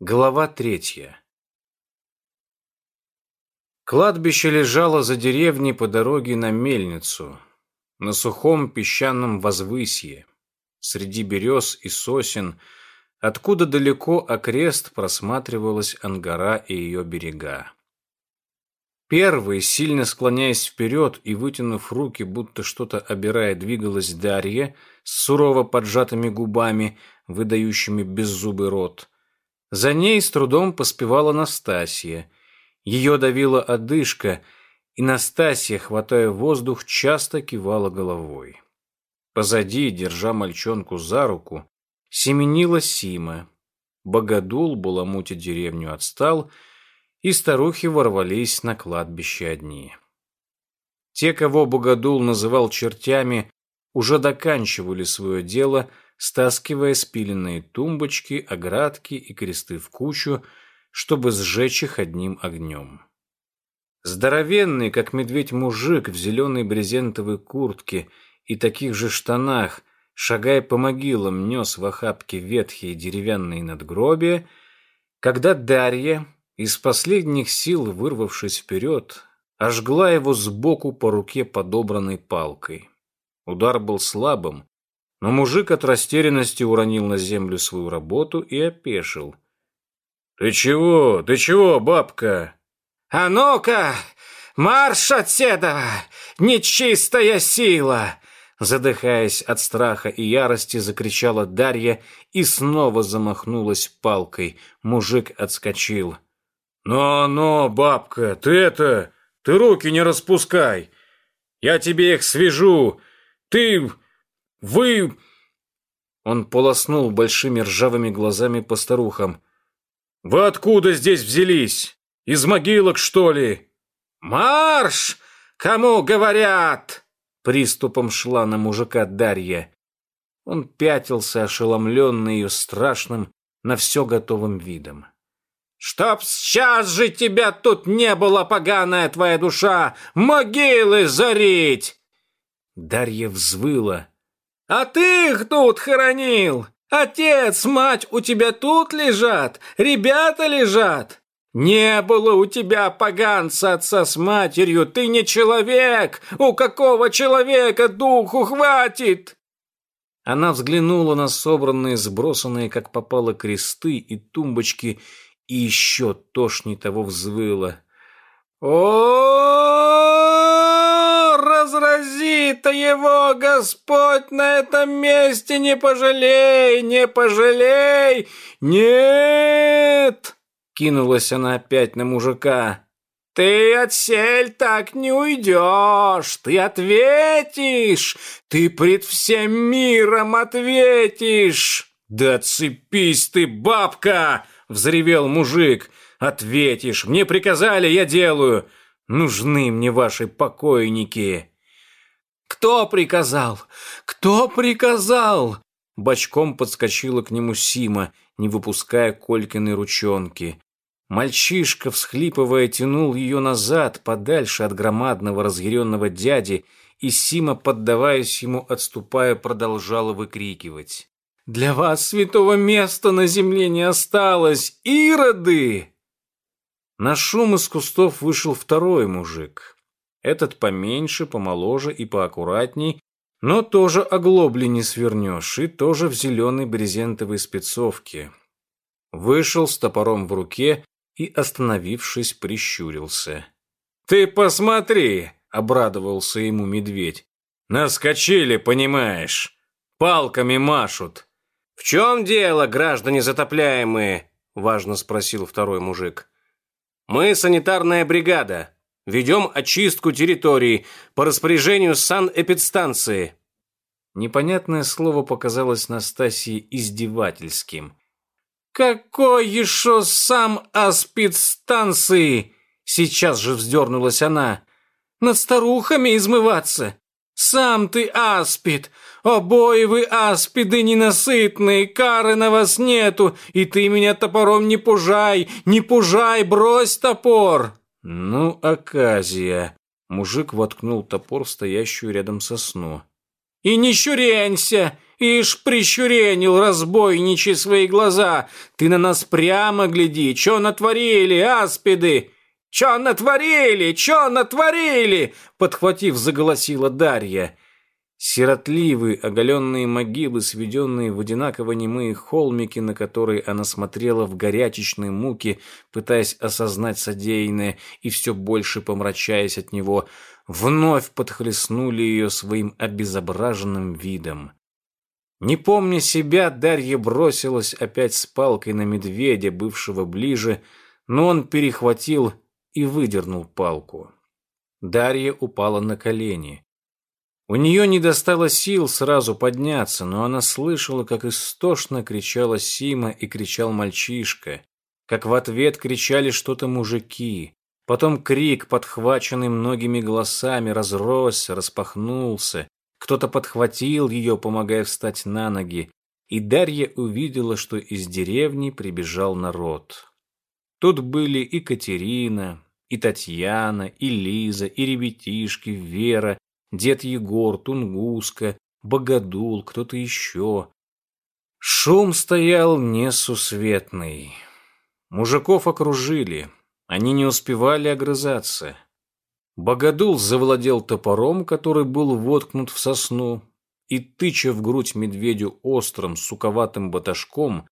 Глава третья. Кладбище лежало за деревней по дороге на мельницу, на сухом песчаном возвысье, среди берез и сосен, откуда далеко окрест просматривалась Ангара и ее берега. Первый, сильно склоняясь вперед и вытянув руки, будто что-то обирая, двигалась Дарья с сурово поджатыми губами, выдающими беззубый рот – за ней с трудом поспевала Настасья. Ее давила одышка, и Настасья, хватая воздух, часто кивала головой. Позади, держа мальчонку за руку, семенила Сима. Богодул, баламутя деревню, отстал, и старухи ворвались на кладбище одни. Те, кого Богодул называл чертями, уже доканчивали свое дело – стаскивая спиленные тумбочки, оградки и кресты в кучу, чтобы сжечь их одним огнем. Здоровенный, как медведь мужик в зеленой брезентовой куртке и таких же штанах, шагая по могилам, нес в охапке ветхие деревянные надгробия, когда Дарья, из последних сил вырвавшись вперед, ожгла его сбоку по руке подобранной палкой. Удар был слабым, но мужик от растерянности уронил на землю свою работу и опешил. «Ты чего? Ты чего, бабка?» «А ну-ка, марш отседа! Нечистая сила!» Задыхаясь от страха и ярости, закричала Дарья и снова замахнулась палкой. Мужик отскочил. «Но-но, бабка, ты это... Ты руки не распускай! Я тебе их свяжу! Ты... Вы...» Он полоснул большими ржавыми глазами по старухам. «Вы откуда здесь взялись? Из могилок, что ли?» «Марш! Кому говорят?» Приступом шла на мужика Дарья. Он пятился, ошеломленный ее страшным, на все готовым видом. «Чтоб сейчас же тебя тут не было, поганая твоя душа! Могилы зарить!» Дарья взвыла, а ты их тут хоронил! Отец, мать у тебя тут лежат, ребята лежат. Не было у тебя поганца отца с матерью, ты не человек! У какого человека духу хватит?» Она взглянула на собранные, сбросанные, как попало, кресты и тумбочки, и еще тошней того взвыла. о разрази-то его Господь на этом месте, не пожалей, не пожалей! Нет!» Кинулась она опять на мужика. «Ты отсель так не уйдешь, ты ответишь, ты пред всем миром ответишь!» «Да цепись ты, бабка!» — взревел мужик. Ответишь, мне приказали, я делаю. Нужны мне ваши покойники. Кто приказал? Кто приказал? Бочком подскочила к нему Сима, не выпуская Колькиной ручонки. Мальчишка, всхлипывая, тянул ее назад, подальше от громадного разъяренного дяди, и Сима, поддаваясь ему, отступая, продолжала выкрикивать. «Для вас святого места на земле не осталось, ироды!» На шум из кустов вышел второй мужик. Этот поменьше, помоложе и поаккуратней, но тоже оглобли не свернешь, и тоже в зеленой брезентовой спецовке. Вышел с топором в руке и, остановившись, прищурился. «Ты посмотри!» — обрадовался ему медведь. «Наскочили, понимаешь? Палками машут!» «В чем дело, граждане затопляемые?» — важно спросил второй мужик. Мы санитарная бригада. Ведем очистку территории по распоряжению санэпидстанции». Непонятное слово показалось Настасье издевательским. «Какой еще сам аспидстанции?» Сейчас же вздернулась она. «Над старухами измываться? Сам ты аспид! Обои вы аспиды ненасытные, кары на вас нету, и ты меня топором не пужай, не пужай, брось топор!» «Ну, оказия!» Мужик воткнул топор в стоящую рядом сосну. «И не щуренься! Ишь, прищуренил разбойничий свои глаза. Ты на нас прямо гляди, чё натворили, аспиды? Чё натворили, чё натворили? Подхватив, заголосила Дарья. Сиротливые, оголенные могилы, сведенные в одинаково немые холмики, на которые она смотрела в горячечной муке, пытаясь осознать содеянное и все больше помрачаясь от него, вновь подхлестнули ее своим обезображенным видом. Не помня себя, Дарья бросилась опять с палкой на медведя, бывшего ближе, но он перехватил и выдернул палку. Дарья упала на колени. У нее не достало сил сразу подняться, но она слышала, как истошно кричала Сима и кричал мальчишка, как в ответ кричали что-то мужики. Потом крик, подхваченный многими голосами, разросся, распахнулся. Кто-то подхватил ее, помогая встать на ноги, и Дарья увидела, что из деревни прибежал народ. Тут были и Катерина, и Татьяна, и Лиза, и ребятишки, Вера, дед Егор, Тунгуска, Богодул, кто-то еще. Шум стоял несусветный. Мужиков окружили. Они не успевали огрызаться. Богодул завладел топором, который был воткнут в сосну, и, тыча в грудь медведю острым, суковатым баташком,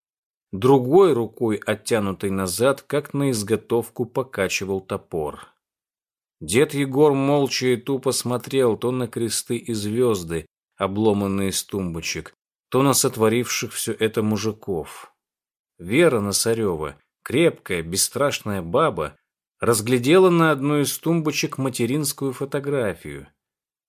другой рукой, оттянутой назад, как на изготовку, покачивал топор. Дед Егор молча и тупо смотрел то на кресты и звезды, обломанные с тумбочек, то на сотворивших все это мужиков. Вера Носарева, крепкая, бесстрашная баба, разглядела на одной из тумбочек материнскую фотографию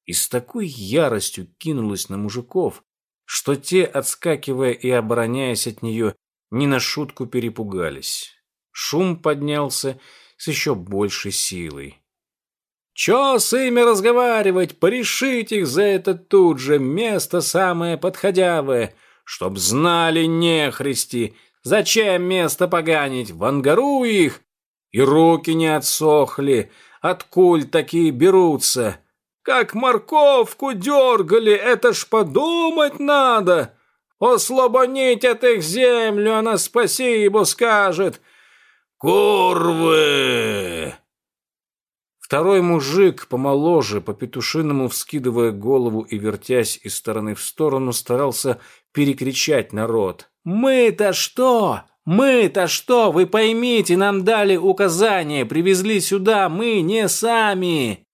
и с такой яростью кинулась на мужиков, что те, отскакивая и обороняясь от нее, не на шутку перепугались. Шум поднялся с еще большей силой. Чё с ими разговаривать, порешить их за это тут же, место самое подходявое, чтоб знали нехристи, зачем место поганить, в ангару их, и руки не отсохли, откуль такие берутся. Как морковку дергали, это ж подумать надо. Ослабонить от их землю, она спасибо скажет. Курвы! Второй мужик, помоложе, по-петушиному вскидывая голову и вертясь из стороны в сторону, старался перекричать народ. «Мы-то что? Мы-то что? Вы поймите, нам дали указание, привезли сюда, мы не сами!»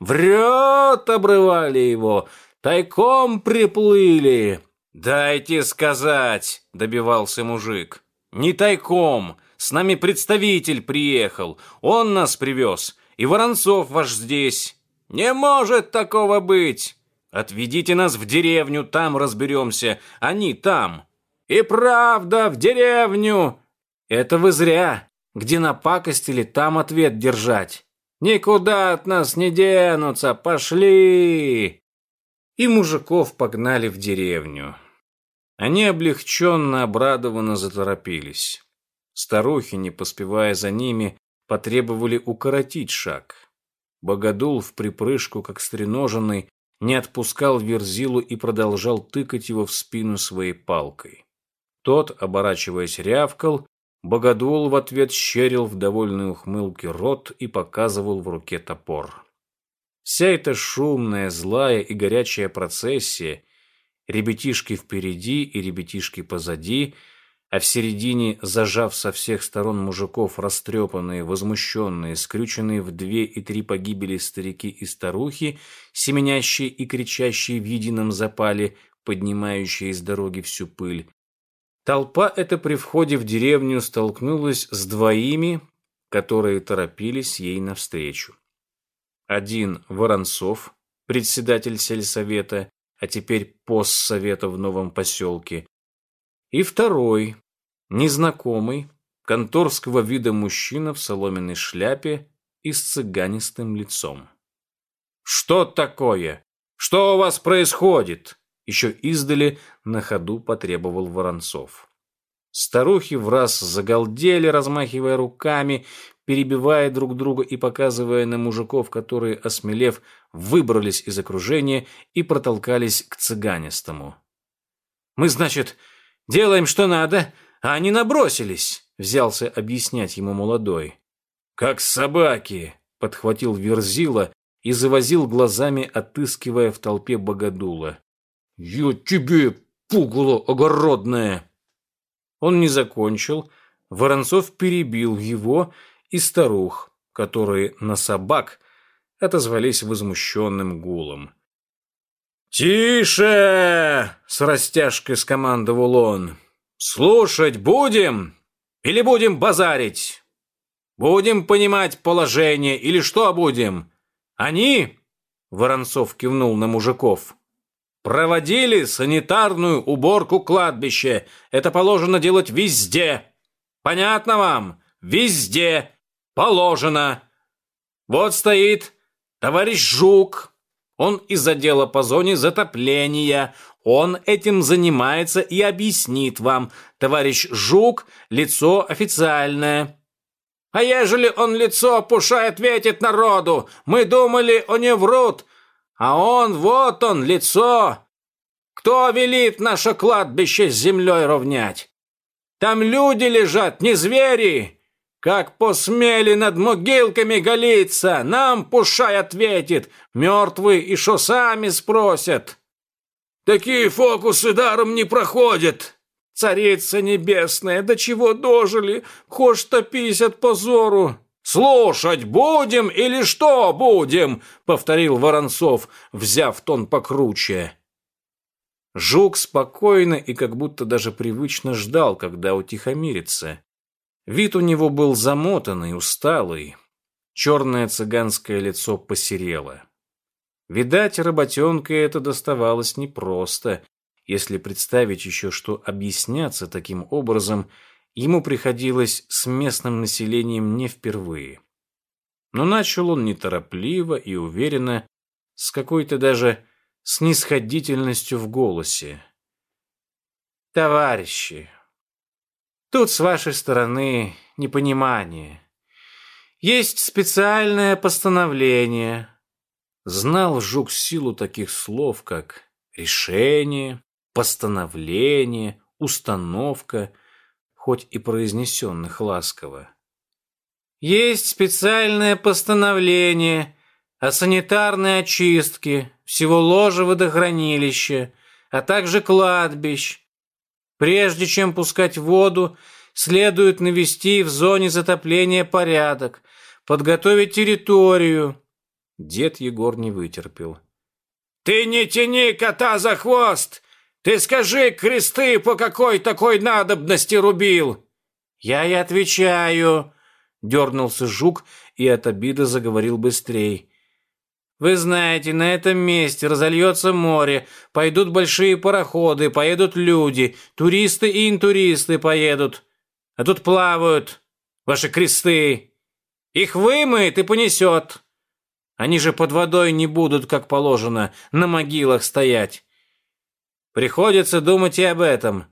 «Врет!» — обрывали его. «Тайком приплыли!» «Дайте сказать!» — добивался мужик. «Не тайком! С нами представитель приехал, он нас привез!» И Воронцов ваш здесь. Не может такого быть. Отведите нас в деревню, там разберемся. Они там. И правда, в деревню. Это вы зря. Где напакостили, там ответ держать. Никуда от нас не денутся, пошли. И мужиков погнали в деревню. Они облегченно, обрадованно заторопились. Старухи, не поспевая за ними, потребовали укоротить шаг. Богодул в припрыжку, как стреноженный, не отпускал Верзилу и продолжал тыкать его в спину своей палкой. Тот, оборачиваясь, рявкал, Богодул в ответ щерил в довольной ухмылке рот и показывал в руке топор. Вся эта шумная, злая и горячая процессия, ребятишки впереди и ребятишки позади — а в середине, зажав со всех сторон мужиков растрепанные, возмущенные, скрюченные в две и три погибели старики и старухи, семенящие и кричащие в едином запале, поднимающие из дороги всю пыль. Толпа эта при входе в деревню столкнулась с двоими, которые торопились ей навстречу. Один Воронцов, председатель сельсовета, а теперь постсовета в новом поселке, и второй, незнакомый, конторского вида мужчина в соломенной шляпе и с цыганистым лицом. «Что такое? Что у вас происходит?» Еще издали на ходу потребовал Воронцов. Старухи в раз загалдели, размахивая руками, перебивая друг друга и показывая на мужиков, которые, осмелев, выбрались из окружения и протолкались к цыганистому. Мы, значит, делаем, что надо, а они набросились», — взялся объяснять ему молодой. «Как собаки», — подхватил Верзила и завозил глазами, отыскивая в толпе богодула. «Я тебе, пугало огородное!» Он не закончил, Воронцов перебил его и старух, которые на собак отозвались возмущенным гулом. «Тише!» — с растяжкой скомандовал он. «Слушать будем или будем базарить? Будем понимать положение или что будем? Они, — Воронцов кивнул на мужиков, — проводили санитарную уборку кладбища. Это положено делать везде. Понятно вам? Везде. Положено. Вот стоит товарищ Жук, он из отдела по зоне затопления. Он этим занимается и объяснит вам. Товарищ Жук – лицо официальное. А ежели он лицо пушай ответит народу, мы думали, они врут. А он, вот он, лицо. Кто велит наше кладбище с землей ровнять? Там люди лежат, не звери. Как посмели над могилками голиться, нам Пушай ответит, мертвые и шо сами спросят. Такие фокусы даром не проходят. Царица небесная, до чего дожили, хошь топись от позору. «Слушать будем или что будем?» — повторил Воронцов, взяв тон покруче. Жук спокойно и как будто даже привычно ждал, когда утихомирится. Вид у него был замотанный, усталый. Черное цыганское лицо посерело. Видать, работенка это доставалось непросто, если представить еще, что объясняться таким образом ему приходилось с местным населением не впервые. Но начал он неторопливо и уверенно, с какой-то даже снисходительностью в голосе. «Товарищи, Тут с вашей стороны непонимание. Есть специальное постановление. Знал Жук силу таких слов, как решение, постановление, установка, хоть и произнесенных ласково. Есть специальное постановление о санитарной очистке всего ложа водохранилища, а также кладбищ, Прежде чем пускать воду, следует навести в зоне затопления порядок, подготовить территорию. Дед Егор не вытерпел. «Ты не тяни кота за хвост! Ты скажи, кресты по какой такой надобности рубил!» «Я и отвечаю!» Дернулся жук и от обиды заговорил быстрее. Вы знаете, на этом месте разольется море, пойдут большие пароходы, поедут люди, туристы и интуристы поедут. А тут плавают ваши кресты. Их вымоет и понесет. Они же под водой не будут, как положено, на могилах стоять. Приходится думать и об этом.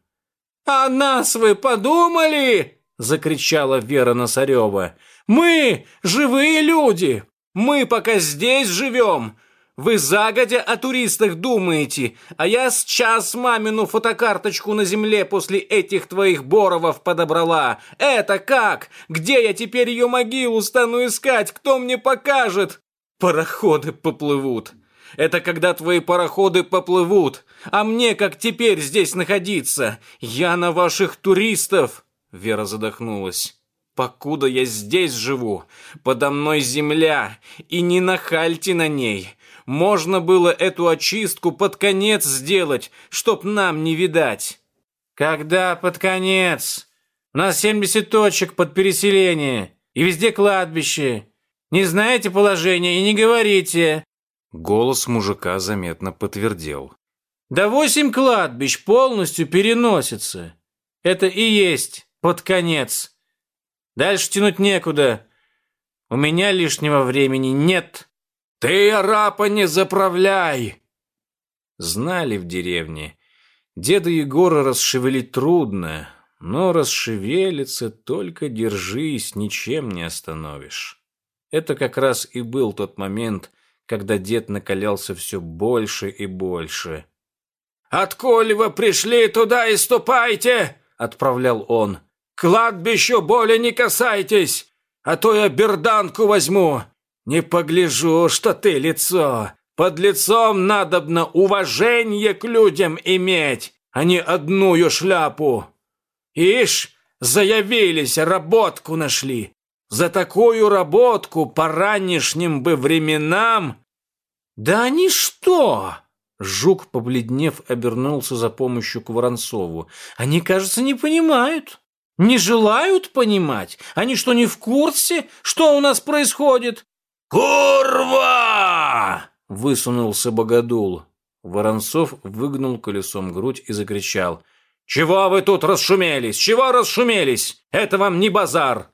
«А нас вы подумали?» — закричала Вера Носарева. «Мы живые люди, мы пока здесь живем. Вы загодя о туристах думаете, а я с час мамину фотокарточку на земле после этих твоих боровов подобрала. Это как? Где я теперь ее могилу стану искать? Кто мне покажет? Пароходы поплывут. Это когда твои пароходы поплывут. А мне как теперь здесь находиться? Я на ваших туристов. Вера задохнулась. Покуда я здесь живу, подо мной земля, и не нахальте на ней. Можно было эту очистку под конец сделать, чтоб нам не видать. Когда под конец? У нас 70 точек под переселение, и везде кладбище. Не знаете положение и не говорите. Голос мужика заметно подтвердил. Да восемь кладбищ полностью переносится. Это и есть под конец. Дальше тянуть некуда. У меня лишнего времени нет. Ты арапа не заправляй. Знали в деревне. Деда Егора расшевелить трудно, но расшевелиться только держись, ничем не остановишь. Это как раз и был тот момент, когда дед накалялся все больше и больше. «Отколь вы пришли, туда и ступайте!» — отправлял он. «Кладбищу более не касайтесь, а то я берданку возьму. Не погляжу, что ты лицо. Под лицом надобно уважение к людям иметь, а не одну шляпу. Ишь, заявились, работку нашли. За такую работку по ранешним бы временам... Да они что? Жук, побледнев, обернулся за помощью к Воронцову. Они, кажется, не понимают. Не желают понимать. Они что, не в курсе, что у нас происходит? «Курва!» — высунулся Богодул. Воронцов выгнул колесом грудь и закричал. «Чего вы тут расшумелись? Чего расшумелись? Это вам не базар!»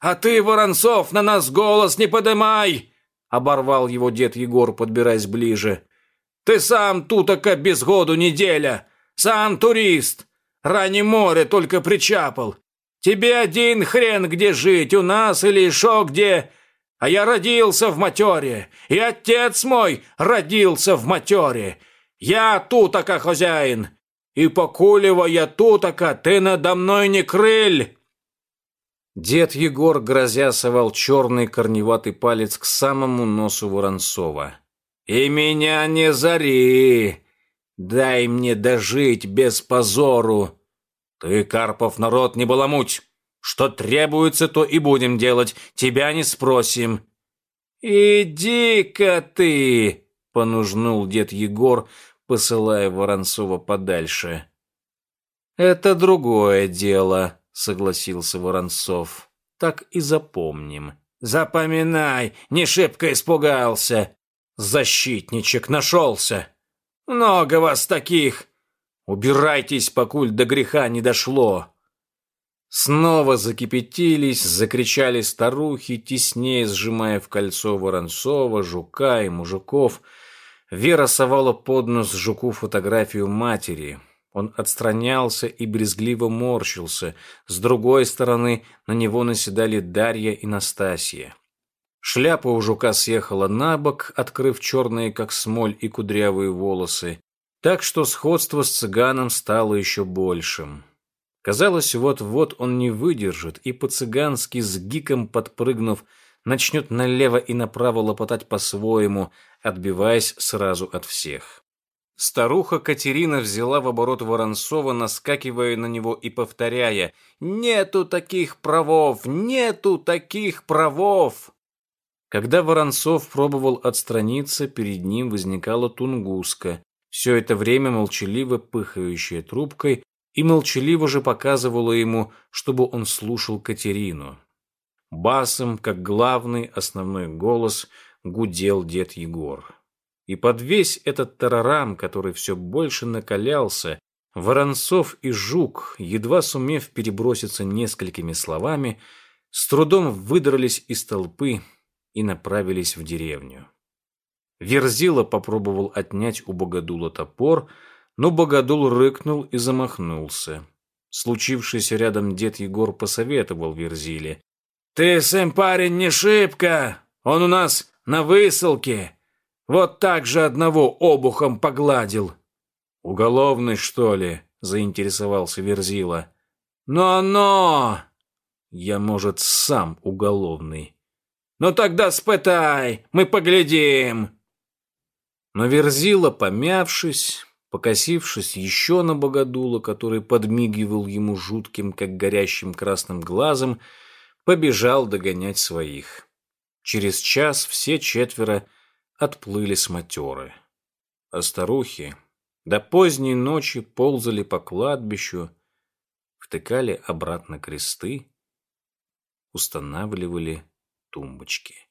«А ты, Воронцов, на нас голос не подымай!» Оборвал его дед Егор, подбираясь ближе. «Ты сам тутака без году неделя! Сам турист! Ранее море только причапал! Тебе один хрен где жить, у нас или еще где! А я родился в матере, и отец мой родился в матере! Я тутака хозяин! И покулева я тутака, ты надо мной не крыль!» Дед Егор, грозя, совал черный корневатый палец к самому носу Воронцова. «И меня не зари! Дай мне дожить без позору! Ты, Карпов, народ не баламуть! Что требуется, то и будем делать, тебя не спросим!» «Иди-ка ты!» — понужнул дед Егор, посылая Воронцова подальше. «Это другое дело», согласился Воронцов. Так и запомним. Запоминай, не шибко испугался. Защитничек нашелся. Много вас таких. Убирайтесь, покуль до греха не дошло. Снова закипятились, закричали старухи, теснее сжимая в кольцо Воронцова, Жука и мужиков. Вера совала под нос Жуку фотографию матери. Он отстранялся и брезгливо морщился. С другой стороны на него наседали Дарья и Настасья. Шляпа у жука съехала на бок, открыв черные, как смоль, и кудрявые волосы, так что сходство с цыганом стало еще большим. Казалось, вот-вот он не выдержит и по-цыгански с гиком подпрыгнув, начнет налево и направо лопотать по-своему, отбиваясь сразу от всех. Старуха Катерина взяла в оборот Воронцова, наскакивая на него и повторяя «Нету таких правов! Нету таких правов!» Когда Воронцов пробовал отстраниться, перед ним возникала Тунгуска, все это время молчаливо пыхающая трубкой, и молчаливо же показывала ему, чтобы он слушал Катерину. Басом, как главный основной голос, гудел дед Егор. И под весь этот тарарам, который все больше накалялся, Воронцов и Жук, едва сумев переброситься несколькими словами, с трудом выдрались из толпы и направились в деревню. Верзила попробовал отнять у Богодула топор, но Богодул рыкнул и замахнулся. Случившийся рядом дед Егор посоветовал Верзиле. «Ты, сэм, парень, не шибко! Он у нас на высылке!» Вот так же одного обухом погладил. Уголовный, что ли? заинтересовался Верзила. Но-но! Я, может, сам уголовный. Ну тогда спытай, мы поглядим. Но Верзила, помявшись, покосившись еще на богодула, который подмигивал ему жутким, как горящим красным глазом, побежал догонять своих. Через час все четверо отплыли с матеры. А старухи до поздней ночи ползали по кладбищу, втыкали обратно кресты, устанавливали тумбочки.